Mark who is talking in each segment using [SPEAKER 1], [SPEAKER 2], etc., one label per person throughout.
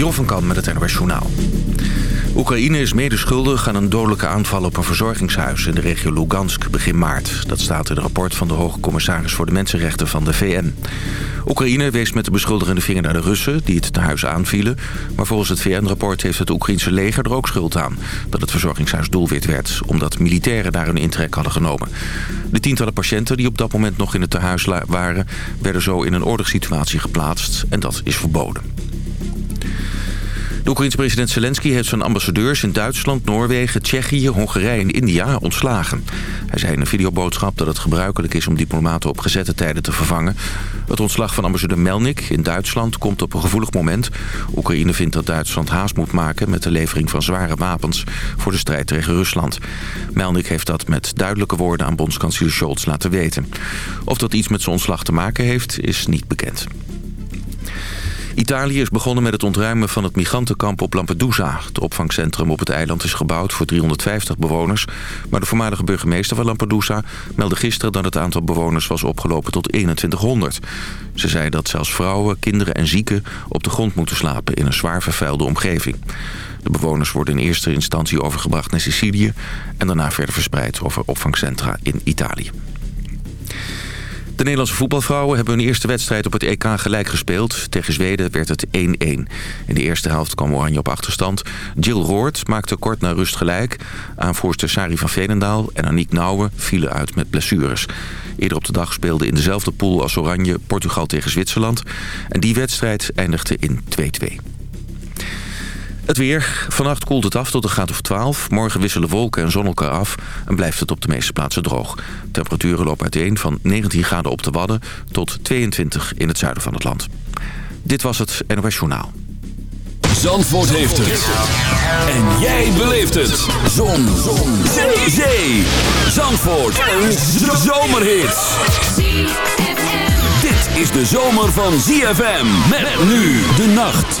[SPEAKER 1] Jon van Kan met het NOS. Oekraïne is medeschuldig aan een dodelijke aanval op een verzorgingshuis in de regio Lugansk begin maart. Dat staat in het rapport van de hoge commissaris voor de mensenrechten van de VN. Oekraïne wees met de beschuldigende vinger naar de Russen die het huis aanvielen. Maar volgens het VN-rapport heeft het Oekraïnse leger er ook schuld aan... dat het verzorgingshuis doelwit werd, omdat militairen daar hun intrek hadden genomen. De tientallen patiënten die op dat moment nog in het tehuis waren... werden zo in een oorlogssituatie geplaatst en dat is verboden. De president Zelensky heeft zijn ambassadeurs in Duitsland, Noorwegen, Tsjechië, Hongarije en India ontslagen. Hij zei in een videoboodschap dat het gebruikelijk is om diplomaten op gezette tijden te vervangen. Het ontslag van ambassadeur Melnik in Duitsland komt op een gevoelig moment. Oekraïne vindt dat Duitsland haast moet maken met de levering van zware wapens voor de strijd tegen Rusland. Melnik heeft dat met duidelijke woorden aan bondskanselier Scholz laten weten. Of dat iets met zijn ontslag te maken heeft, is niet bekend. Italië is begonnen met het ontruimen van het migrantenkamp op Lampedusa. Het opvangcentrum op het eiland is gebouwd voor 350 bewoners. Maar de voormalige burgemeester van Lampedusa meldde gisteren dat het aantal bewoners was opgelopen tot 2100. Ze zei dat zelfs vrouwen, kinderen en zieken op de grond moeten slapen in een zwaar vervuilde omgeving. De bewoners worden in eerste instantie overgebracht naar Sicilië... en daarna verder verspreid over opvangcentra in Italië. De Nederlandse voetbalvrouwen hebben hun eerste wedstrijd op het EK gelijk gespeeld. Tegen Zweden werd het 1-1. In de eerste helft kwam Oranje op achterstand. Jill Roord maakte kort na rust gelijk. Aanvoerster Sari van Veenendaal en Aniek Nouwen vielen uit met blessures. Eerder op de dag speelde in dezelfde pool als Oranje Portugal tegen Zwitserland. En die wedstrijd eindigde in 2-2. Het weer. Vannacht koelt het af tot een graad of 12. Morgen wisselen wolken en zon elkaar af en blijft het op de meeste plaatsen droog. Temperaturen lopen uiteen van 19 graden op de Wadden tot 22 in het zuiden van het land. Dit was het NOS Journaal.
[SPEAKER 2] Zandvoort heeft het. En jij beleeft het. Zon. zon. Zee. Zee. Zandvoort. Een zomerhit. Dit is de zomer van ZFM. Met nu de nacht.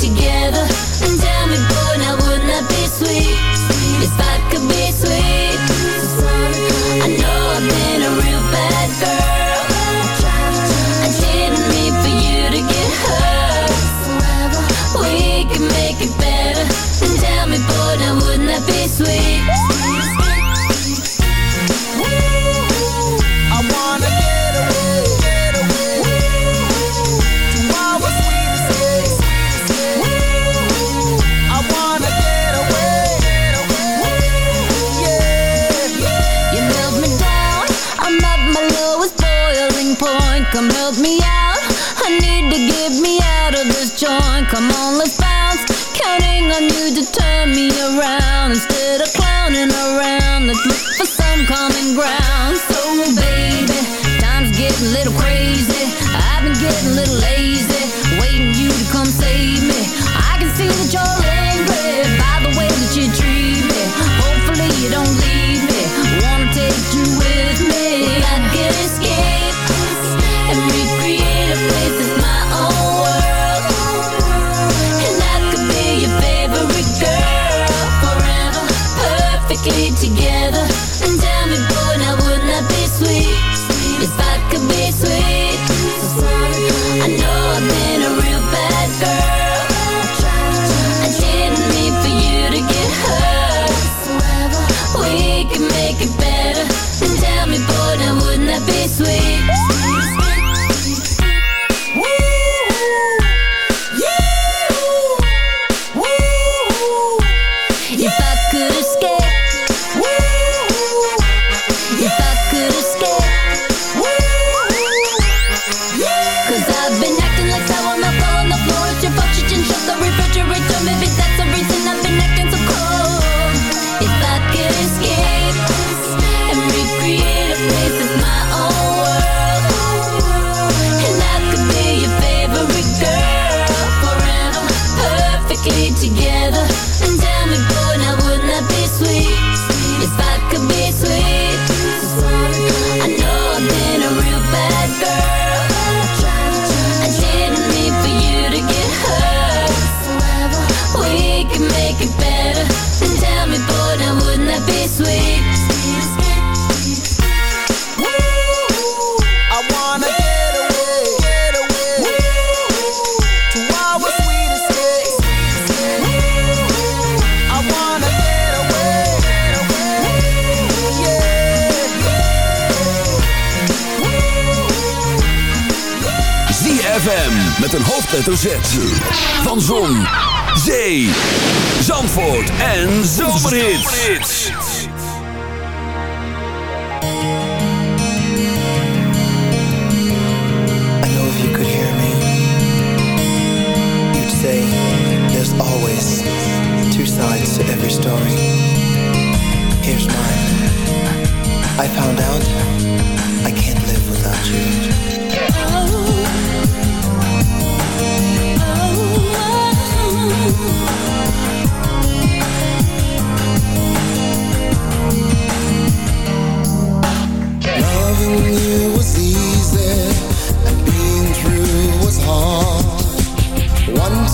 [SPEAKER 3] Together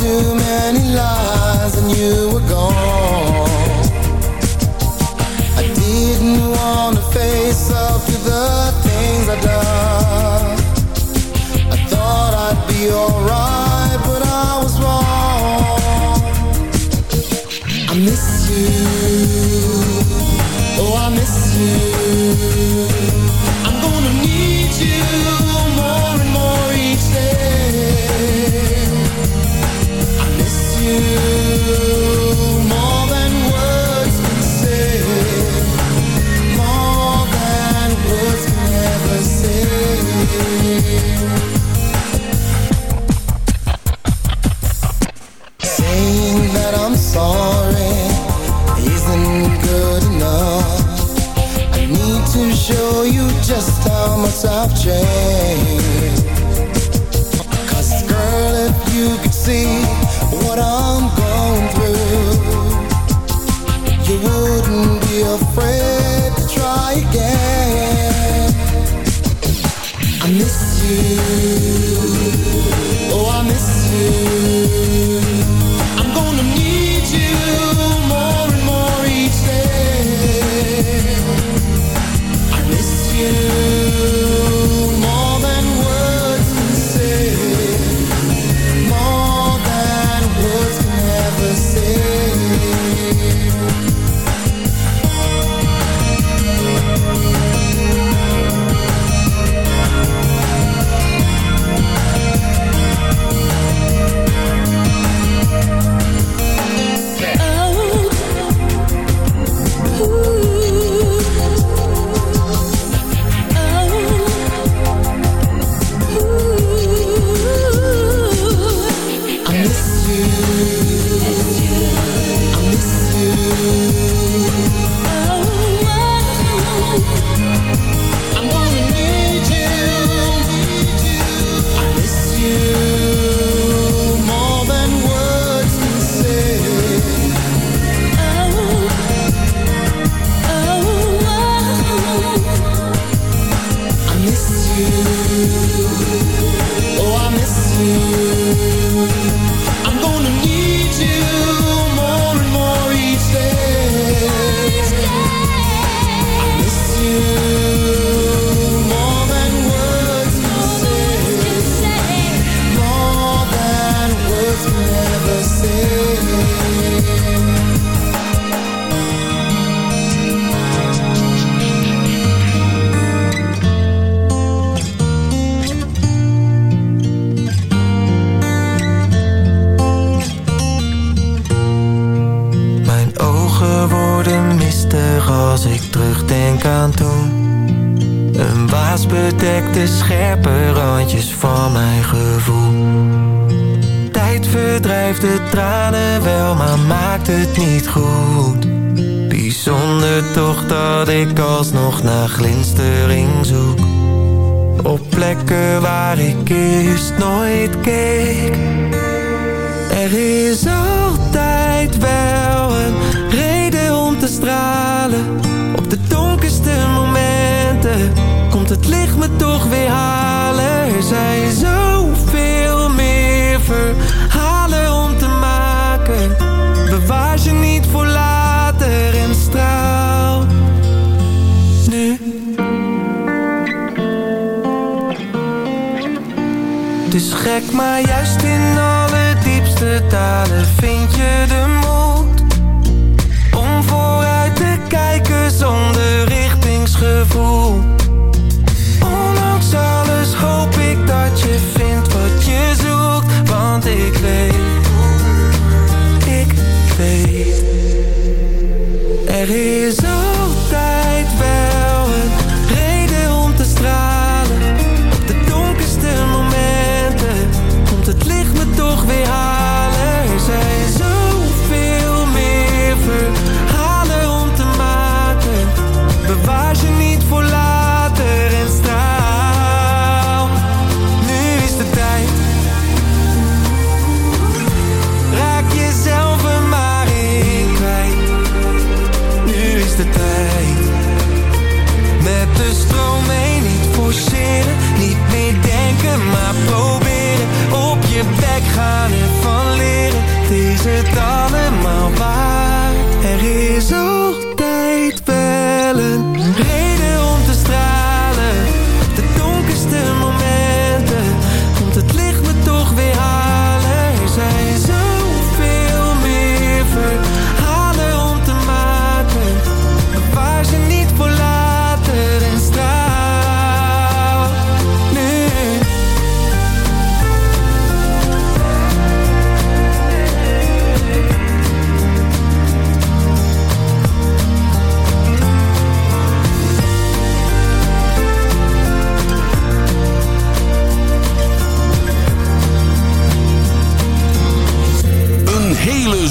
[SPEAKER 4] too many lies, and you were gone.
[SPEAKER 5] gek, maar juist in alle diepste talen. Vind je de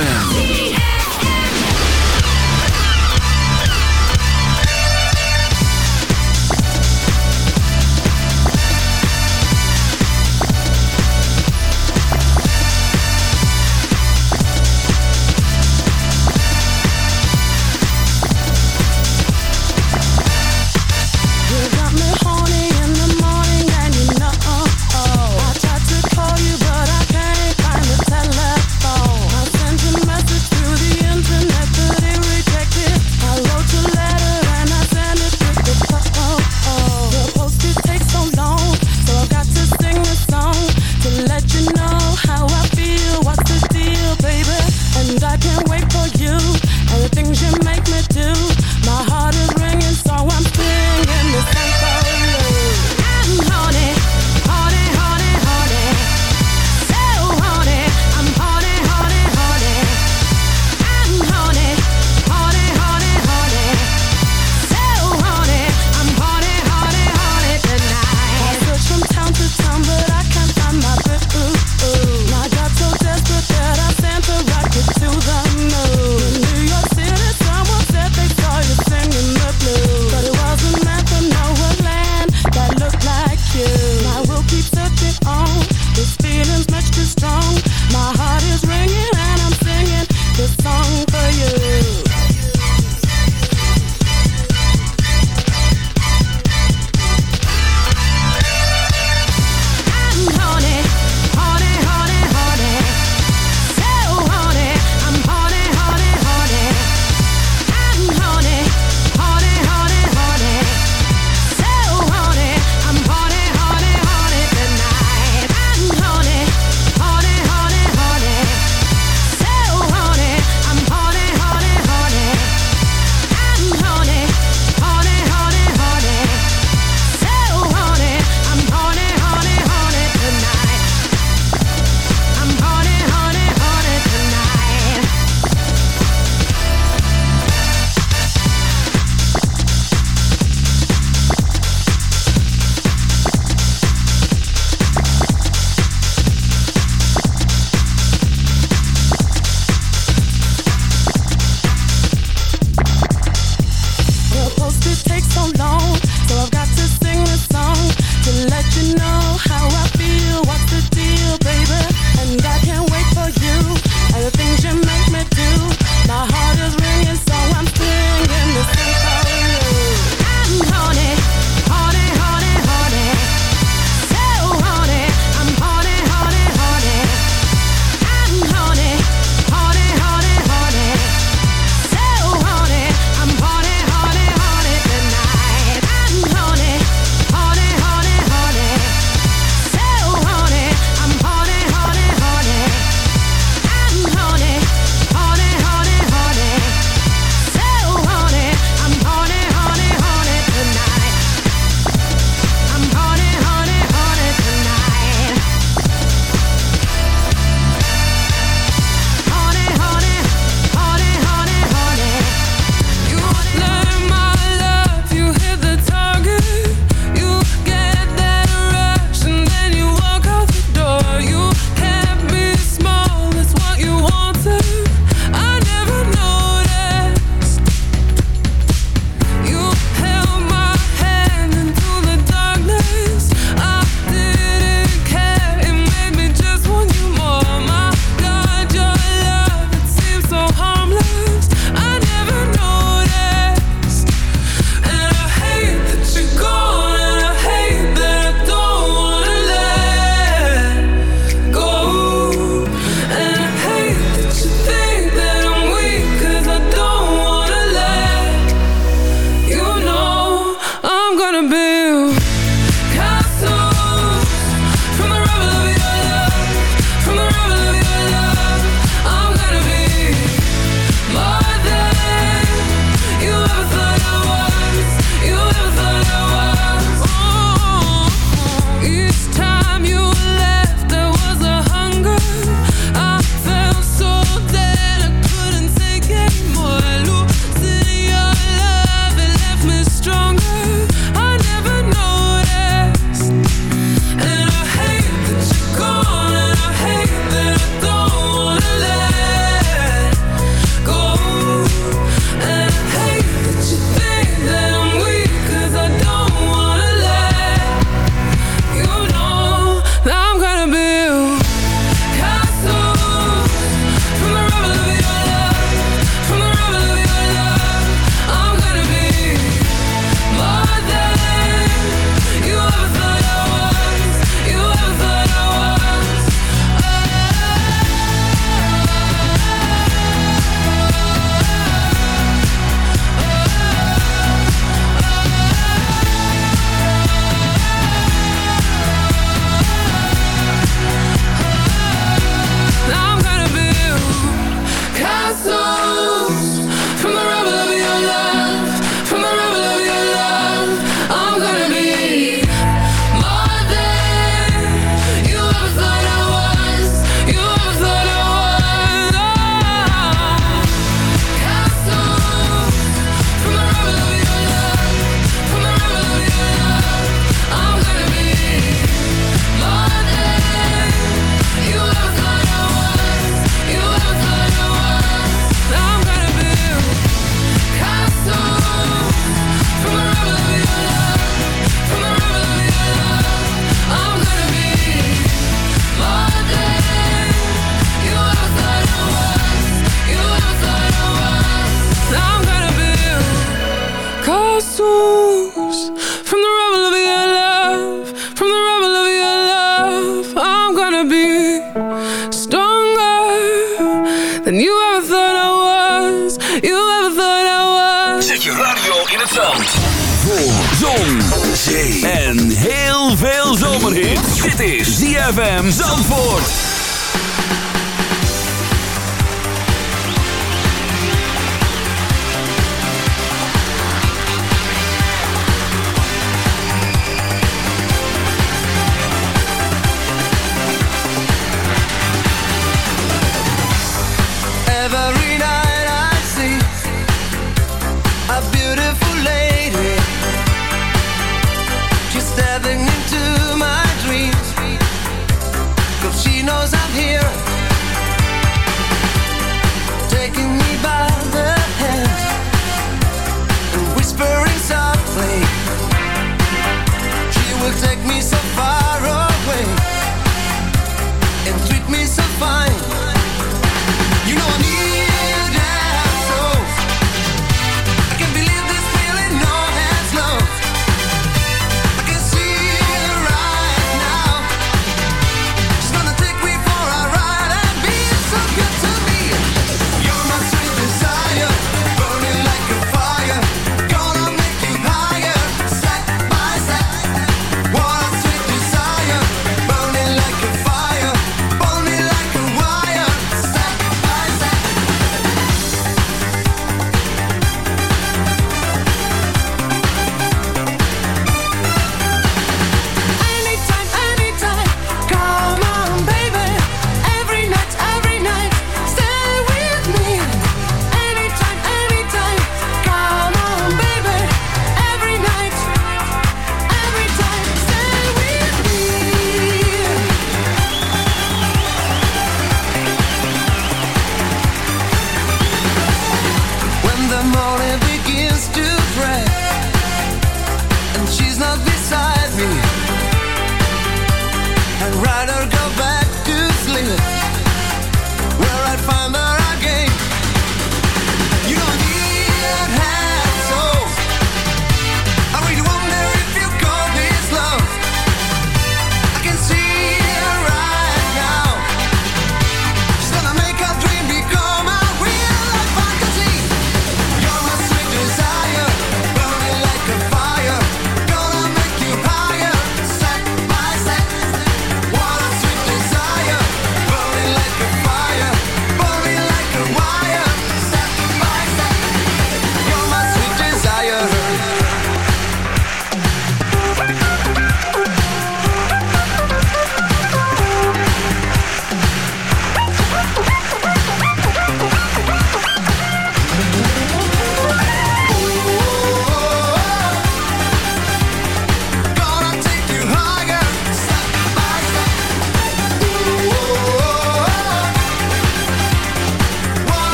[SPEAKER 4] ZFM.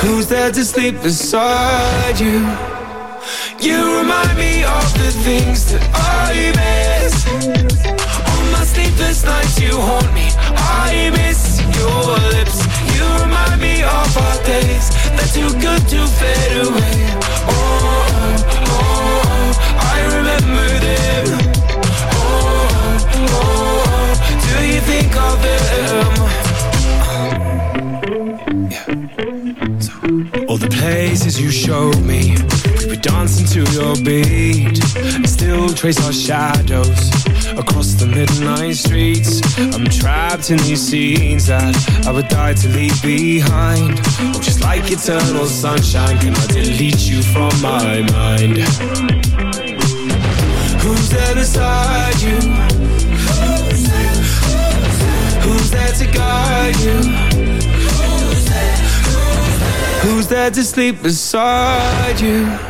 [SPEAKER 6] Who's there to sleep beside you? You remind me of the things that I miss On my sleepless nights you haunt me trace our shadows across the midnight streets. I'm trapped in these scenes that I would die to leave behind. Oh, just like eternal sunshine, can I delete you from my mind? Who's there beside you? Who's there to guide you? Who's there to sleep beside you?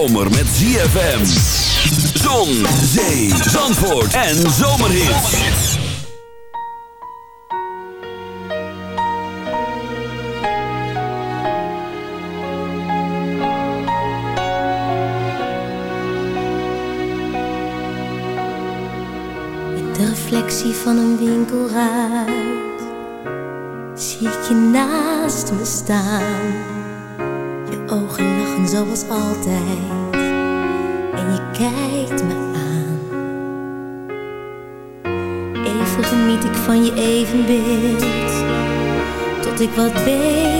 [SPEAKER 4] zomer met ZFM. Zon, zee, zandvoort en zomerhit.
[SPEAKER 3] In de reflectie van een winkelruit zie ik je naast me staan. Ik wat beter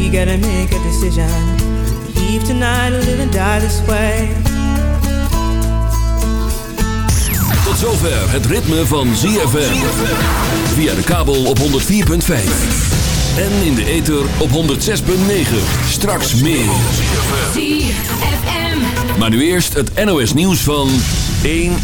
[SPEAKER 7] We gotta make a decision. Leave tonight or live and die this way.
[SPEAKER 4] Tot zover het ritme van ZFM. Via de kabel op 104.5. En in de ether op 106.9. Straks meer. Maar nu eerst het NOS nieuws van 1